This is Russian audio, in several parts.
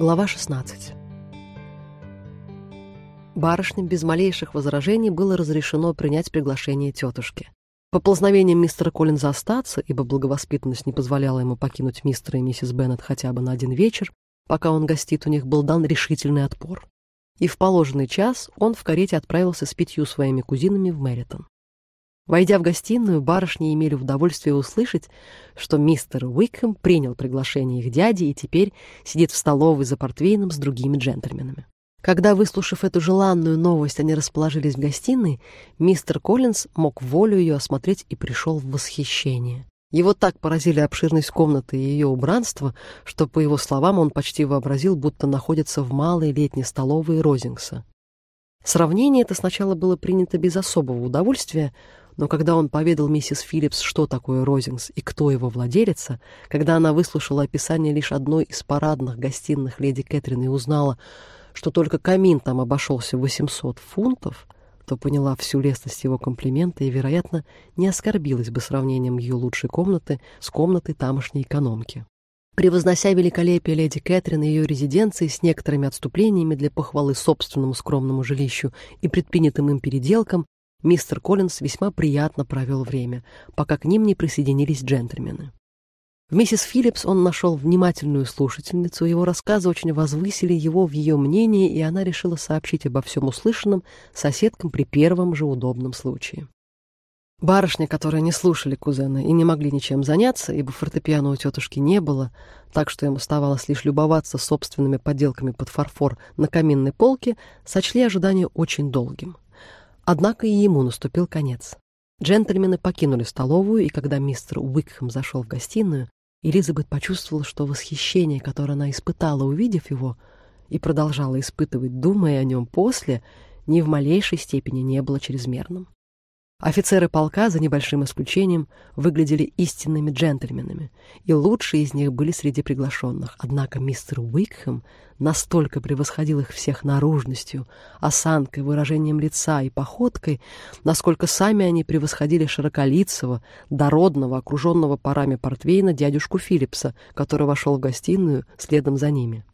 Глава 16. Барышне без малейших возражений было разрешено принять приглашение тетушки. Поползновением мистера Коллинза остаться, ибо благовоспитанность не позволяла ему покинуть мистера и миссис Беннет хотя бы на один вечер, пока он гостит у них, был дан решительный отпор. И в положенный час он в карете отправился с пятью своими кузинами в Мэритон. Войдя в гостиную, барышни имели удовольствие услышать, что мистер Уикхэм принял приглашение их дяди и теперь сидит в столовой за портвейном с другими джентльменами. Когда, выслушав эту желанную новость, они расположились в гостиной, мистер Коллинз мог волю ее осмотреть и пришел в восхищение. Его так поразили обширность комнаты и ее убранство, что, по его словам, он почти вообразил, будто находится в малой летней столовой Розингса. Сравнение это сначала было принято без особого удовольствия, но когда он поведал миссис Филлипс, что такое Розингс и кто его владелица, когда она выслушала описание лишь одной из парадных гостиных леди Кэтрин и узнала, что только камин там обошелся в 800 фунтов, то поняла всю лестность его комплимента и, вероятно, не оскорбилась бы сравнением ее лучшей комнаты с комнатой тамошней экономки. Превознося великолепие леди Кэтрин и ее резиденции с некоторыми отступлениями для похвалы собственному скромному жилищу и предпринятым им переделкам, мистер Коллинз весьма приятно провел время, пока к ним не присоединились джентльмены. В миссис Филлипс он нашел внимательную слушательницу, его рассказы очень возвысили его в ее мнении, и она решила сообщить обо всем услышанном соседкам при первом же удобном случае. Барышни, которые не слушали кузена и не могли ничем заняться, ибо фортепиано у тетушки не было, так что им оставалось лишь любоваться собственными поделками под фарфор на каминной полке, сочли ожидание очень долгим. Однако и ему наступил конец. Джентльмены покинули столовую, и когда мистер Уикхэм зашел в гостиную, Элизабет почувствовала, что восхищение, которое она испытала, увидев его, и продолжала испытывать, думая о нем после, ни в малейшей степени не было чрезмерным. Офицеры полка, за небольшим исключением, выглядели истинными джентльменами, и лучшие из них были среди приглашенных. Однако мистер Уикхэм настолько превосходил их всех наружностью, осанкой, выражением лица и походкой, насколько сами они превосходили широколицего, дородного, окруженного парами портвейна дядюшку Филлипса, который вошел в гостиную следом за ними.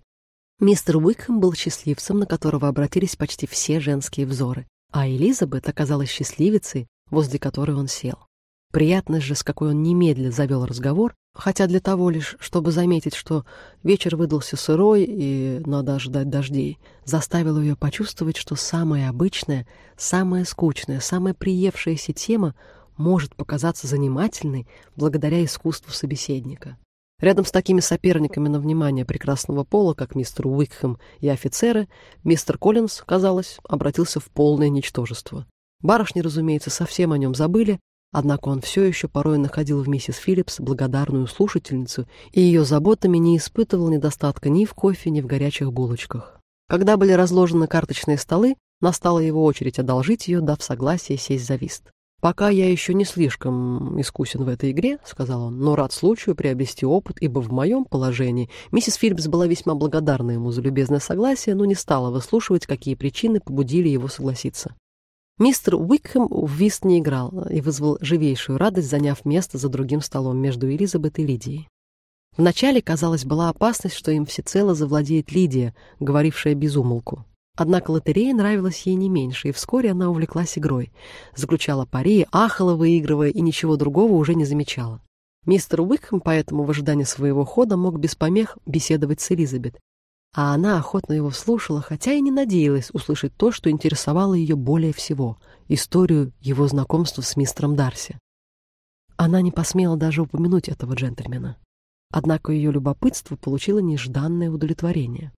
Мистер Уикхэм был счастливцем, на которого обратились почти все женские взоры, а Элизабет оказалась счастливицей, возле которой он сел. Приятность же, с какой он немедля завел разговор, хотя для того лишь, чтобы заметить, что вечер выдался сырой и надо ожидать дождей, заставила ее почувствовать, что самая обычная, самая скучная, самая приевшаяся тема может показаться занимательной благодаря искусству собеседника. Рядом с такими соперниками на внимание прекрасного пола, как мистер Уикхэм и офицеры, мистер Коллинз, казалось, обратился в полное ничтожество. Барышни, разумеется, совсем о нем забыли, однако он все еще порой находил в миссис Филлипс благодарную слушательницу и ее заботами не испытывал недостатка ни в кофе, ни в горячих булочках. Когда были разложены карточные столы, настала его очередь одолжить ее, дав согласие сесть за вист. «Пока я еще не слишком искусен в этой игре», — сказал он, «но рад случаю приобрести опыт, ибо в моем положении миссис Филлипс была весьма благодарна ему за любезное согласие, но не стала выслушивать, какие причины побудили его согласиться. Мистер Уикхэм в вист не играл и вызвал живейшую радость, заняв место за другим столом между Элизабет и Лидией. Вначале, казалось, была опасность, что им всецело завладеет Лидия, говорившая без умолку. Однако лотерея нравилась ей не меньше, и вскоре она увлеклась игрой. Заключала пари, ахала, выигрывая, и ничего другого уже не замечала. Мистер Уикхэм поэтому в ожидании своего хода мог без помех беседовать с Элизабет, а она охотно его слушала, хотя и не надеялась услышать то, что интересовало ее более всего — историю его знакомства с мистером Дарси. Она не посмела даже упомянуть этого джентльмена. Однако ее любопытство получило нежданное удовлетворение.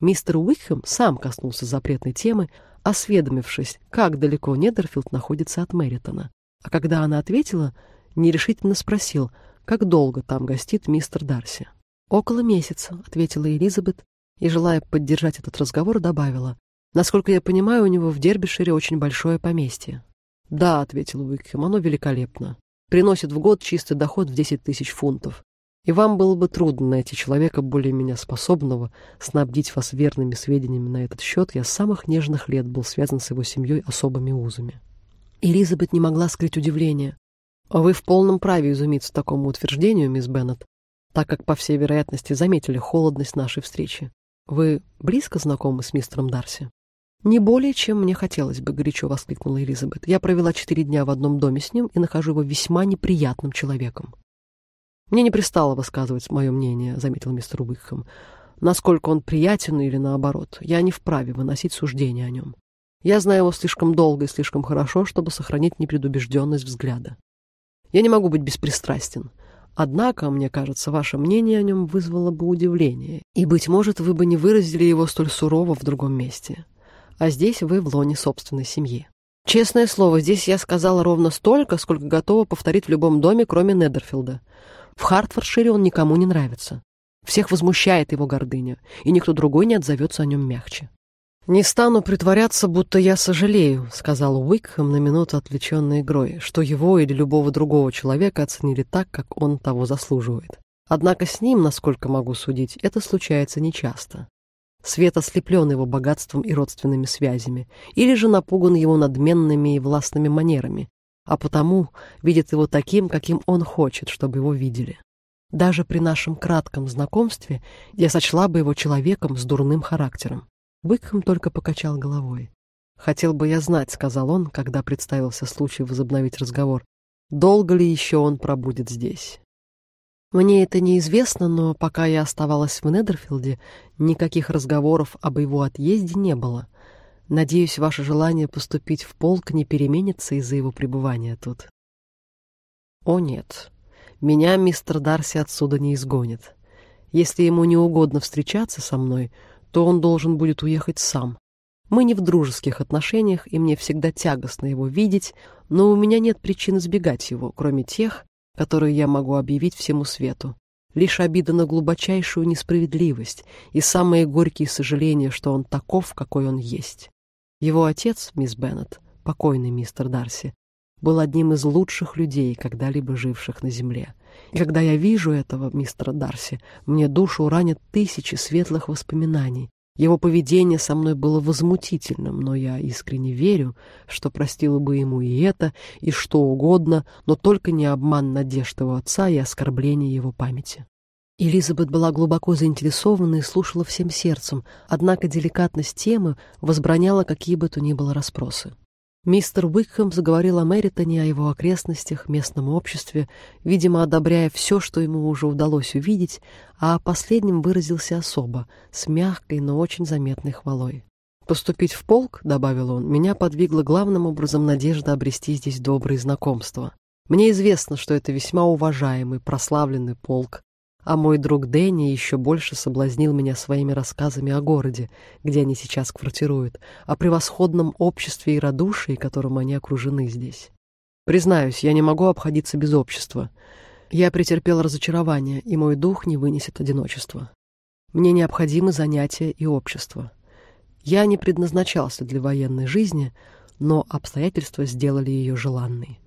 Мистер Уикхэм сам коснулся запретной темы, осведомившись, как далеко Недерфилд находится от Мэритона. А когда она ответила, нерешительно спросил, как долго там гостит мистер Дарси. «Около месяца», — ответила Элизабет, и, желая поддержать этот разговор, добавила. «Насколько я понимаю, у него в Дербишире очень большое поместье». «Да», — ответил Уикхем, — «оно великолепно. Приносит в год чистый доход в 10 тысяч фунтов. И вам было бы трудно найти человека более меня способного снабдить вас верными сведениями на этот счет. Я с самых нежных лет был связан с его семьей особыми узами». Элизабет не могла скрыть удивление. «Вы в полном праве изумиться такому утверждению, мисс Беннет, так как, по всей вероятности, заметили холодность нашей встречи. Вы близко знакомы с мистером Дарси? «Не более, чем мне хотелось бы», — горячо воскликнула Элизабет. «Я провела четыре дня в одном доме с ним и нахожу его весьма неприятным человеком». «Мне не пристало высказывать мое мнение», — заметил мистер Уикхэм. «Насколько он приятен или наоборот, я не вправе выносить суждения о нем. Я знаю его слишком долго и слишком хорошо, чтобы сохранить непредубежденность взгляда. Я не могу быть беспристрастен. Однако, мне кажется, ваше мнение о нем вызвало бы удивление, и, быть может, вы бы не выразили его столь сурово в другом месте а здесь вы в лоне собственной семьи. Честное слово, здесь я сказала ровно столько, сколько готова повторить в любом доме, кроме Недерфилда. В Хартфордшире он никому не нравится. Всех возмущает его гордыня, и никто другой не отзовется о нем мягче. «Не стану притворяться, будто я сожалею», — сказал Уикхэм на минуту отвлеченной игрой, что его или любого другого человека оценили так, как он того заслуживает. Однако с ним, насколько могу судить, это случается нечасто. Свет ослеплен его богатством и родственными связями, или же напуган его надменными и властными манерами, а потому видит его таким, каким он хочет, чтобы его видели. Даже при нашем кратком знакомстве я сочла бы его человеком с дурным характером. Быкхэм только покачал головой. «Хотел бы я знать», — сказал он, когда представился случай возобновить разговор, «долго ли еще он пробудет здесь?» Мне это неизвестно, но пока я оставалась в Недерфилде, никаких разговоров об его отъезде не было. Надеюсь, ваше желание поступить в полк не переменится из-за его пребывания тут. О нет, меня мистер Дарси отсюда не изгонит. Если ему не угодно встречаться со мной, то он должен будет уехать сам. Мы не в дружеских отношениях, и мне всегда тягостно его видеть, но у меня нет причин избегать его, кроме тех, которую я могу объявить всему свету. Лишь обида на глубочайшую несправедливость и самые горькие сожаления, что он таков, какой он есть. Его отец, мисс Беннет, покойный мистер Дарси, был одним из лучших людей, когда-либо живших на земле. И когда я вижу этого мистера Дарси, мне душу ранят тысячи светлых воспоминаний, его поведение со мной было возмутительным, но я искренне верю, что простила бы ему и это, и что угодно, но только не обман надежд его отца и оскорбление его памяти. Элизабет была глубоко заинтересована и слушала всем сердцем, однако деликатность темы возбраняла какие бы то ни было расспросы. Мистер Уикхэм заговорил о Мэритоне, о его окрестностях, местном обществе, видимо, одобряя все, что ему уже удалось увидеть, а о последнем выразился особо, с мягкой, но очень заметной хвалой. «Поступить в полк», — добавил он, — «меня подвигла главным образом надежда обрести здесь добрые знакомства. Мне известно, что это весьма уважаемый, прославленный полк, а мой друг Дэнни еще больше соблазнил меня своими рассказами о городе, где они сейчас квартируют, о превосходном обществе и радушии, которым они окружены здесь. Признаюсь, я не могу обходиться без общества. Я претерпел разочарование, и мой дух не вынесет одиночества. Мне необходимы занятия и общество. Я не предназначался для военной жизни, но обстоятельства сделали ее желанной.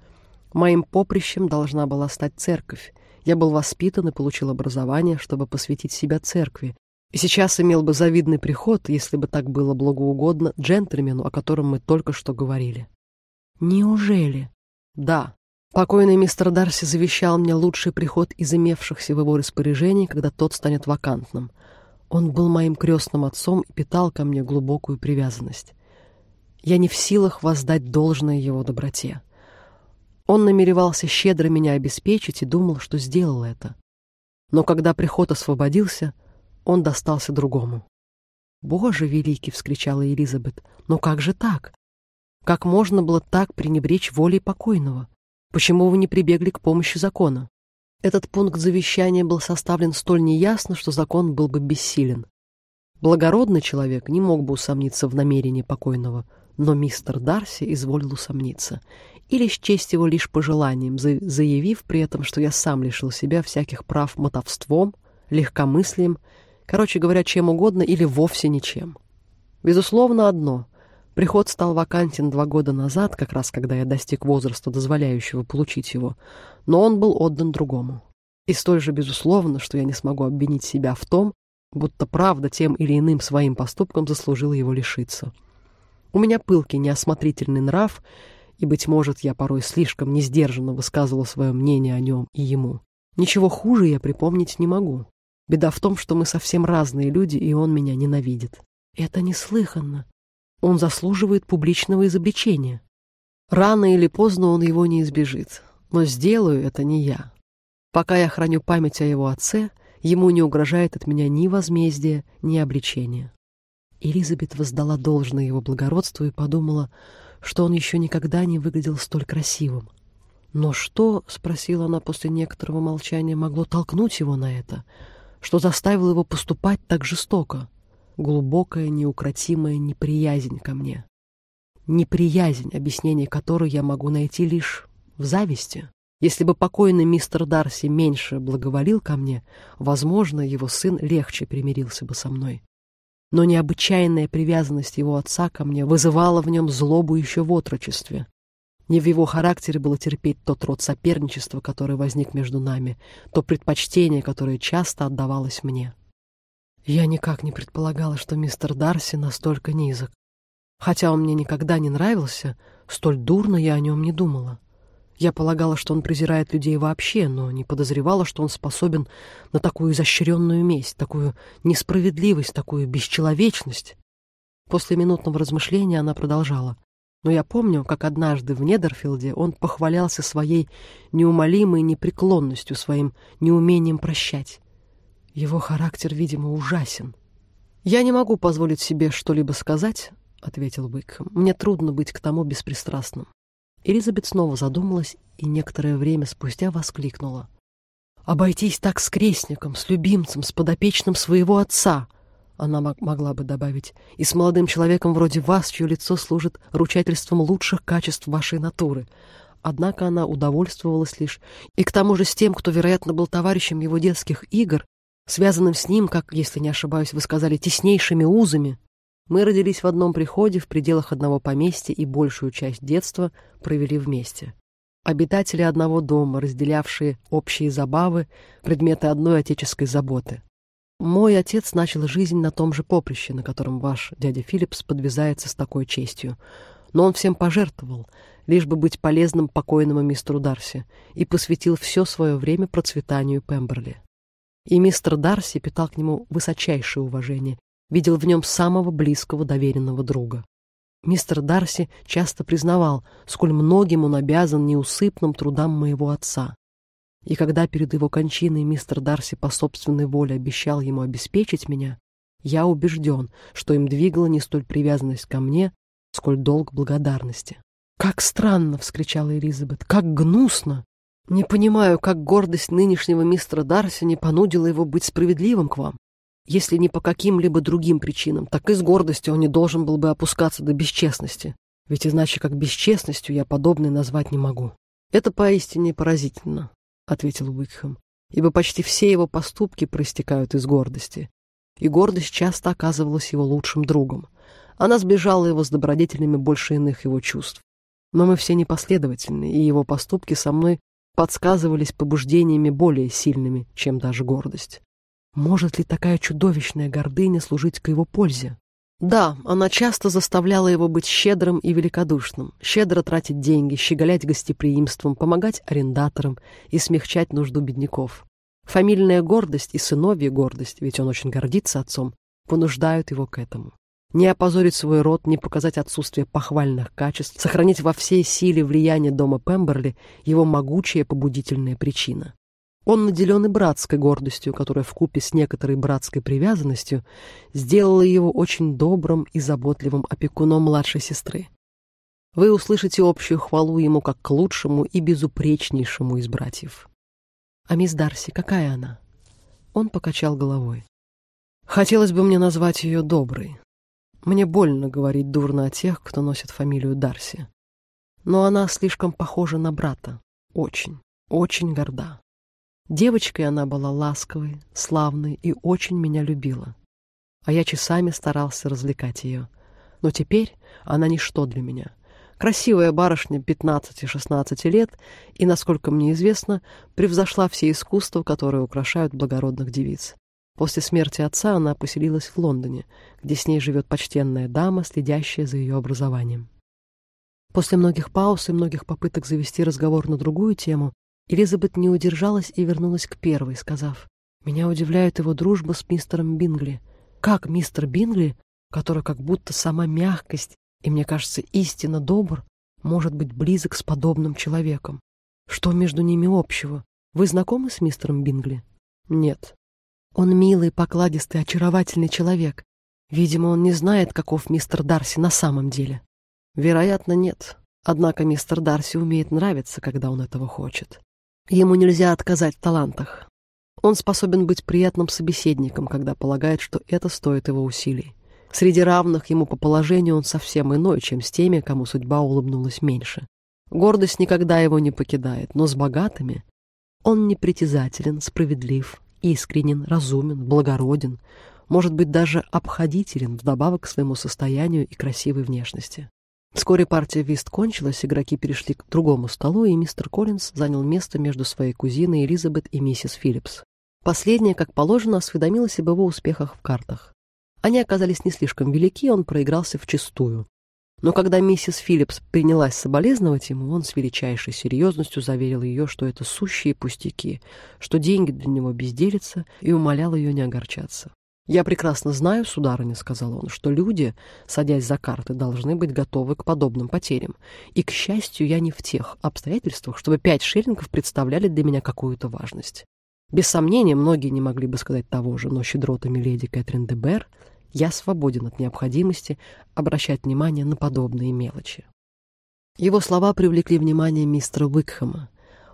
Моим поприщем должна была стать церковь, я был воспитан и получил образование, чтобы посвятить себя церкви. И сейчас имел бы завидный приход, если бы так было благоугодно джентльмену, о котором мы только что говорили. Неужели? Да. Покойный мистер Дарси завещал мне лучший приход из имевшихся в его распоряжении, когда тот станет вакантным. Он был моим крестным отцом и питал ко мне глубокую привязанность. Я не в силах воздать должное его доброте. Он намеревался щедро меня обеспечить и думал, что сделал это. Но когда приход освободился, он достался другому. «Боже великий!» — вскричала Элизабет. «Но как же так? Как можно было так пренебречь волей покойного? Почему вы не прибегли к помощи закона?» Этот пункт завещания был составлен столь неясно, что закон был бы бессилен. Благородный человек не мог бы усомниться в намерении покойного, но мистер Дарси изволил усомниться или счесть его лишь пожеланием, заявив при этом, что я сам лишил себя всяких прав мотовством, легкомыслием, короче говоря, чем угодно или вовсе ничем. Безусловно, одно. Приход стал вакантен два года назад, как раз когда я достиг возраста, дозволяющего получить его, но он был отдан другому. И столь же безусловно, что я не смогу обвинить себя в том, будто правда тем или иным своим поступком заслужила его лишиться. У меня пылкий, неосмотрительный нрав — и, быть может, я порой слишком несдержанно высказывала свое мнение о нем и ему. Ничего хуже я припомнить не могу. Беда в том, что мы совсем разные люди, и он меня ненавидит. Это неслыханно. Он заслуживает публичного изобличения. Рано или поздно он его не избежит. Но сделаю это не я. Пока я храню память о его отце, ему не угрожает от меня ни возмездие, ни обличение. Элизабет воздала должное его благородству и подумала, что он еще никогда не выглядел столь красивым. Но что, — спросила она после некоторого молчания, — могло толкнуть его на это? Что заставило его поступать так жестоко? Глубокая, неукротимая неприязнь ко мне. Неприязнь, объяснение которой я могу найти лишь в зависти. Если бы покойный мистер Дарси меньше благоволил ко мне, возможно, его сын легче примирился бы со мной. Но необычайная привязанность его отца ко мне вызывала в нем злобу еще в отрочестве. Не в его характере было терпеть тот род соперничества, который возник между нами, то предпочтение, которое часто отдавалось мне. Я никак не предполагала, что мистер Дарси настолько низок. Хотя он мне никогда не нравился, столь дурно я о нем не думала. Я полагала, что он презирает людей вообще, но не подозревала, что он способен на такую изощренную месть, такую несправедливость, такую бесчеловечность. После минутного размышления она продолжала. Но я помню, как однажды в Недерфилде он похвалялся своей неумолимой непреклонностью, своим неумением прощать. Его характер, видимо, ужасен. «Я не могу позволить себе что-либо сказать», — ответил Уикхэм. «Мне трудно быть к тому беспристрастным». Элизабет снова задумалась и некоторое время спустя воскликнула. «Обойтись так с крестником, с любимцем, с подопечным своего отца!» она могла бы добавить, и с молодым человеком вроде вас, чье лицо служит ручательством лучших качеств вашей натуры. Однако она удовольствовалась лишь, и к тому же с тем, кто, вероятно, был товарищем его детских игр, связанным с ним, как, если не ошибаюсь, вы сказали, теснейшими узами. Мы родились в одном приходе, в пределах одного поместья и большую часть детства провели вместе. Обитатели одного дома, разделявшие общие забавы, предметы одной отеческой заботы. Мой отец начал жизнь на том же поприще, на котором ваш дядя Филлипс подвязается с такой честью. Но он всем пожертвовал, лишь бы быть полезным покойному мистеру Дарси, и посвятил все свое время процветанию Пемберли. И мистер Дарси питал к нему высочайшее уважение, видел в нем самого близкого доверенного друга. Мистер Дарси часто признавал, сколь многим он обязан неусыпным трудам моего отца, и когда перед его кончиной мистер Дарси по собственной воле обещал ему обеспечить меня, я убежден, что им двигала не столь привязанность ко мне, сколь долг благодарности. «Как странно!» — вскричала Элизабет. «Как гнусно! Не понимаю, как гордость нынешнего мистера Дарси не понудила его быть справедливым к вам. Если не по каким-либо другим причинам, так и с гордостью он не должен был бы опускаться до бесчестности. Ведь иначе как бесчестностью я подобное назвать не могу. Это поистине поразительно. — ответил Уикхэм, ибо почти все его поступки проистекают из гордости. И гордость часто оказывалась его лучшим другом. Она сближала его с добродетелями больше иных его чувств. Но мы все непоследовательны, и его поступки со мной подсказывались побуждениями более сильными, чем даже гордость. Может ли такая чудовищная гордыня служить к его пользе? Да, она часто заставляла его быть щедрым и великодушным, щедро тратить деньги, щеголять гостеприимством, помогать арендаторам и смягчать нужду бедняков. Фамильная гордость и сыновья гордость, ведь он очень гордится отцом, понуждают его к этому. Не опозорить свой род, не показать отсутствие похвальных качеств, сохранить во всей силе влияние дома Пемберли — его могучая побудительная причина. Он наделен и братской гордостью, которая вкупе с некоторой братской привязанностью сделала его очень добрым и заботливым опекуном младшей сестры. Вы услышите общую хвалу ему как к лучшему и безупречнейшему из братьев. А мисс Дарси, какая она? Он покачал головой. Хотелось бы мне назвать ее доброй. Мне больно говорить дурно о тех, кто носит фамилию Дарси. Но она слишком похожа на брата. Очень, очень горда. Девочкой она была ласковой, славной и очень меня любила. А я часами старался развлекать ее. Но теперь она ничто для меня. Красивая барышня 15-16 лет и, насколько мне известно, превзошла все искусства, которые украшают благородных девиц. После смерти отца она поселилась в Лондоне, где с ней живет почтенная дама, следящая за ее образованием. После многих пауз и многих попыток завести разговор на другую тему, Элизабет не удержалась и вернулась к первой, сказав, Меня удивляет его дружба с мистером Бингли. Как мистер Бингли, который как будто сама мягкость и, мне кажется, истинно добр, может быть близок с подобным человеком? Что между ними общего? Вы знакомы с мистером Бингли? Нет. Он милый, покладистый, очаровательный человек. Видимо, он не знает, каков мистер Дарси на самом деле. Вероятно, нет. Однако мистер Дарси умеет нравиться, когда он этого хочет. Ему нельзя отказать в талантах. Он способен быть приятным собеседником, когда полагает, что это стоит его усилий. Среди равных ему по положению он совсем иной, чем с теми, кому судьба улыбнулась меньше. Гордость никогда его не покидает, но с богатыми он непритязателен, справедлив, искренен, разумен, благороден, может быть даже обходителен вдобавок к своему состоянию и красивой внешности. Вскоре партия вист кончилась, игроки перешли к другому столу, и мистер Коллинз занял место между своей кузиной Элизабет и миссис Филлипс. Последняя, как положено, осведомилась об его успехах в картах. Они оказались не слишком велики, он проигрался вчистую. Но когда миссис Филлипс принялась соболезновать ему, он с величайшей серьезностью заверил ее, что это сущие пустяки, что деньги для него безделица, и умолял ее не огорчаться. «Я прекрасно знаю, сударыня», — сказал он, — «что люди, садясь за карты, должны быть готовы к подобным потерям. И, к счастью, я не в тех обстоятельствах, чтобы пять шиллингов представляли для меня какую-то важность. Без сомнения, многие не могли бы сказать того же, но щедротами леди Кэтрин де Бер я свободен от необходимости обращать внимание на подобные мелочи. Его слова привлекли внимание мистера Уикхэма.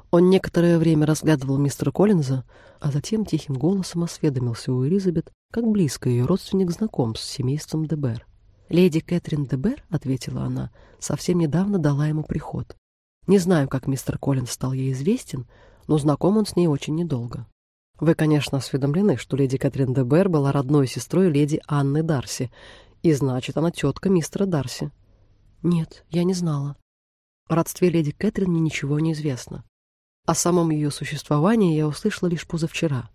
Он некоторое время разглядывал мистера Коллинза, а затем тихим голосом осведомился у Элизабет, как близко ее родственник знаком с семейством Дебер. «Леди Кэтрин Дебер», — ответила она, — «совсем недавно дала ему приход. Не знаю, как мистер Коллинз стал ей известен, но знаком он с ней очень недолго. Вы, конечно, осведомлены, что леди Катрин де Бер была родной сестрой леди Анны Дарси, и значит, она тетка мистера Дарси. Нет, я не знала. О родстве леди Кэтрин мне ничего не известно. О самом ее существовании я услышала лишь позавчера.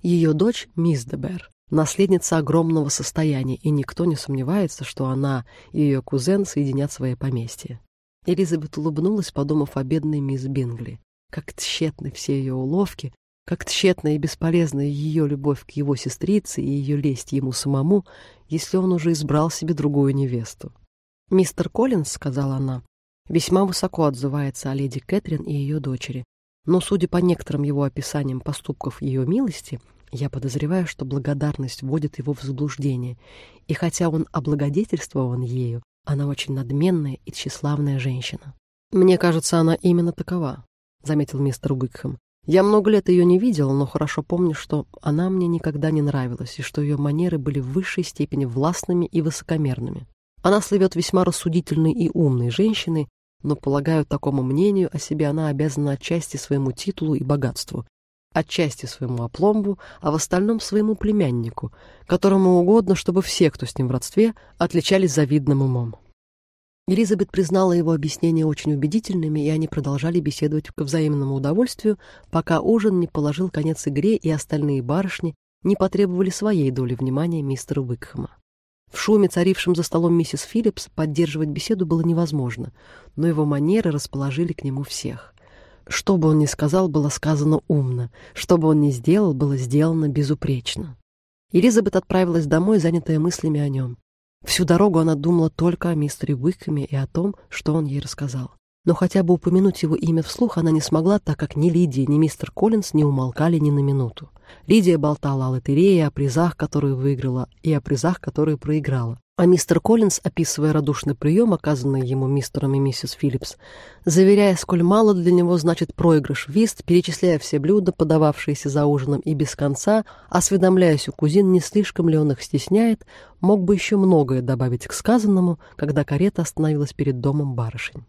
Ее дочь, мисс де Бер, наследница огромного состояния, и никто не сомневается, что она и ее кузен соединят свои поместья. Элизабет улыбнулась, подумав о бедной мисс Бингли. Как тщетны все ее уловки, как тщетна и бесполезна ее любовь к его сестрице и ее лесть ему самому, если он уже избрал себе другую невесту. «Мистер Коллинз», — сказала она, — весьма высоко отзывается о леди Кэтрин и ее дочери, но, судя по некоторым его описаниям поступков ее милости, я подозреваю, что благодарность вводит его в заблуждение, и хотя он облагодетельствован ею, она очень надменная и тщеславная женщина. Мне кажется, она именно такова, — заметил мистер Уикхэм. Я много лет ее не видел, но хорошо помню, что она мне никогда не нравилась, и что ее манеры были в высшей степени властными и высокомерными. Она слывет весьма рассудительной и умной женщиной, но, полагаю, такому мнению о себе она обязана отчасти своему титулу и богатству, отчасти своему опломбу, а в остальном своему племяннику, которому угодно, чтобы все, кто с ним в родстве, отличались завидным умом. Элизабет признала его объяснения очень убедительными, и они продолжали беседовать к взаимному удовольствию, пока ужин не положил конец игре, и остальные барышни не потребовали своей доли внимания мистера Уикхэма. В шуме, царившем за столом миссис Филлипс, поддерживать беседу было невозможно, но его манеры расположили к нему всех. Что бы он ни сказал, было сказано умно, что бы он ни сделал, было сделано безупречно. Элизабет отправилась домой, занятая мыслями о нем. Всю дорогу она думала только о мистере Уикхэме и о том, что он ей рассказал. Но хотя бы упомянуть его имя вслух она не смогла, так как ни Лидия, ни мистер Коллинз не умолкали ни на минуту. Лидия болтала о лотерее, о призах, которые выиграла, и о призах, которые проиграла. А мистер Коллинз, описывая радушный прием, оказанный ему мистером и миссис Филлипс, заверяя, сколь мало для него значит проигрыш вист, перечисляя все блюда, подававшиеся за ужином, и без конца, осведомляясь у кузин, не слишком ли он их стесняет, мог бы еще многое добавить к сказанному, когда карета остановилась перед домом барышень.